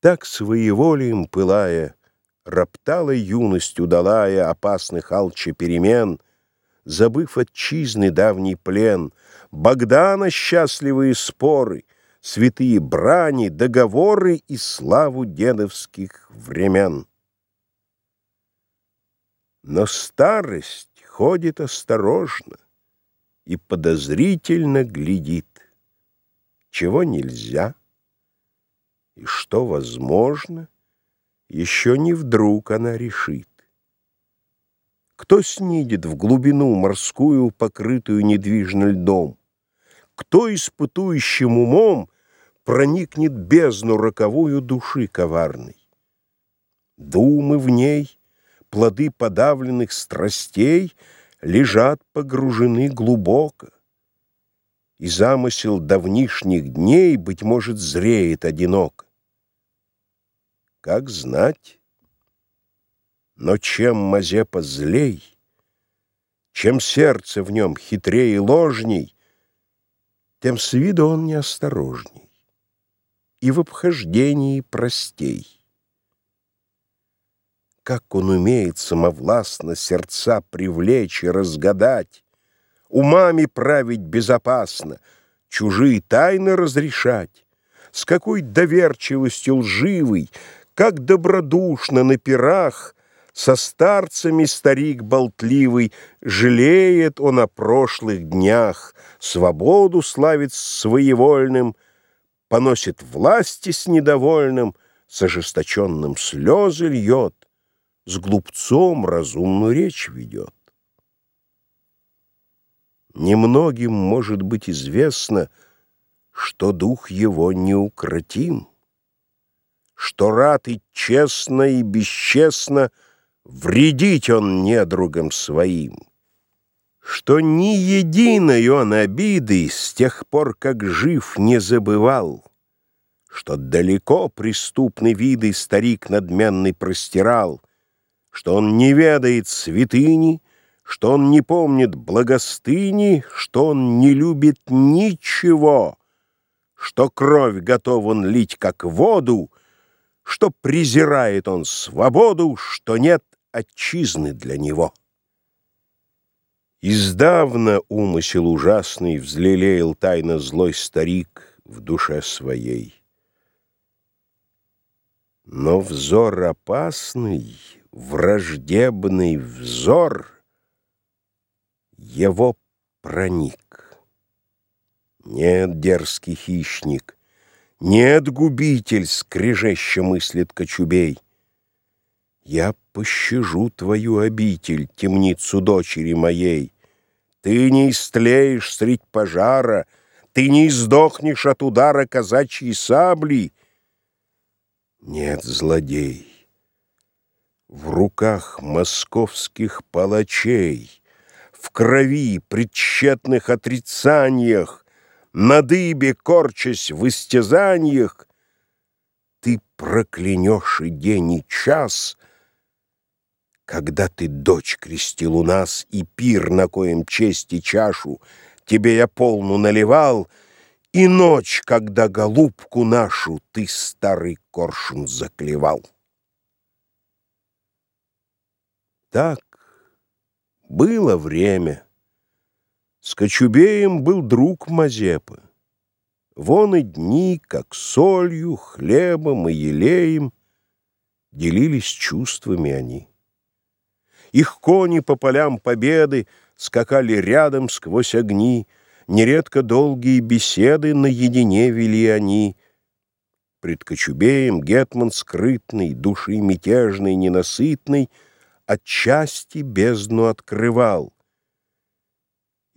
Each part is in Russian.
Так своеволием пылая, Роптала юность удалая Опасных алче перемен, Забыв отчизны давний плен, Богдана счастливые споры, Святые брани, договоры И славу дедовских времен. Но старость ходит осторожно И подозрительно глядит, Чего нельзя — и что возможно, еще не вдруг она решит. Кто снидет в глубину морскую, покрытую недвижно льдом? Кто испытующим умом проникнет бездну роковую души коварной? Думы в ней, плоды подавленных страстей лежат погружены глубоко и замысел давнишних дней, быть может, зреет одиноко. Как знать? Но чем Мазепа злей, Чем сердце в нем хитрее и ложней, Тем с виду он неосторожней И в обхождении простей. Как он умеет самовластно Сердца привлечь и разгадать, Умами править безопасно, Чужие тайны разрешать, С какой доверчивостью лживой, как добродушно на пирах Со старцами старик болтливый Жалеет он о прошлых днях, Свободу славит своевольным, Поносит власти с недовольным, С ожесточенным слезы льет, С глупцом разумную речь ведет. Немногим может быть известно, Что дух его неукротим что рад и честно, и бесчестно вредить он недругам своим, что ни единой он обиды с тех пор, как жив, не забывал, что далеко преступны виды старик надменный простирал, что он не ведает святыни, что он не помнит благостыни, что он не любит ничего, что кровь готов он лить, как воду, что презирает он свободу, что нет отчизны для него. Издавна умысел ужасный взлелеял тайно злой старик в душе своей. Но взор опасный, враждебный взор его проник. Нет, дерзкий хищник, нет, губитель, скрежеще мыслит кочубей. Я пощажу твою обитель, темницу дочери моей. Ты не истлеешь средь пожара, Ты не издохнешь от удара казачьей сабли. Нет, злодей, в руках московских палачей, В крови, предчетных отрицаниях, на дыбе, корчась в истязаниях, Ты проклянешь и день, и час, Когда ты дочь крестил у нас, И пир, на коем честь и чашу Тебе я полну наливал, И ночь, когда голубку нашу Ты старый коршун заклевал. Так было время — с Кочубеем был друг Мазепы. Вон и дни, как солью, хлебом и елеем, Делились чувствами они. Их кони по полям победы Скакали рядом сквозь огни, Нередко долгие беседы Наедине вели они. Пред Кочубеем гетман скрытный, Души мятежной, ненасытной, Отчасти бездну открывал —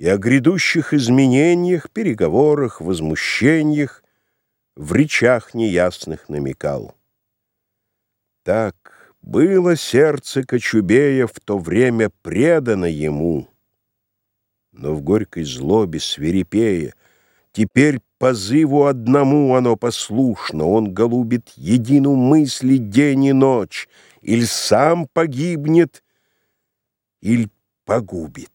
и о грядущих изменениях, переговорах, возмущениях в речах неясных намекал. Так было сердце Кочубея в то время предано ему, но в горькой злобе свирепея Теперь позыву одному оно послушно, Он голубит едину мысли день и ночь, Иль сам погибнет, иль погубит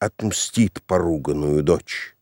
отмстит поруганную дочь.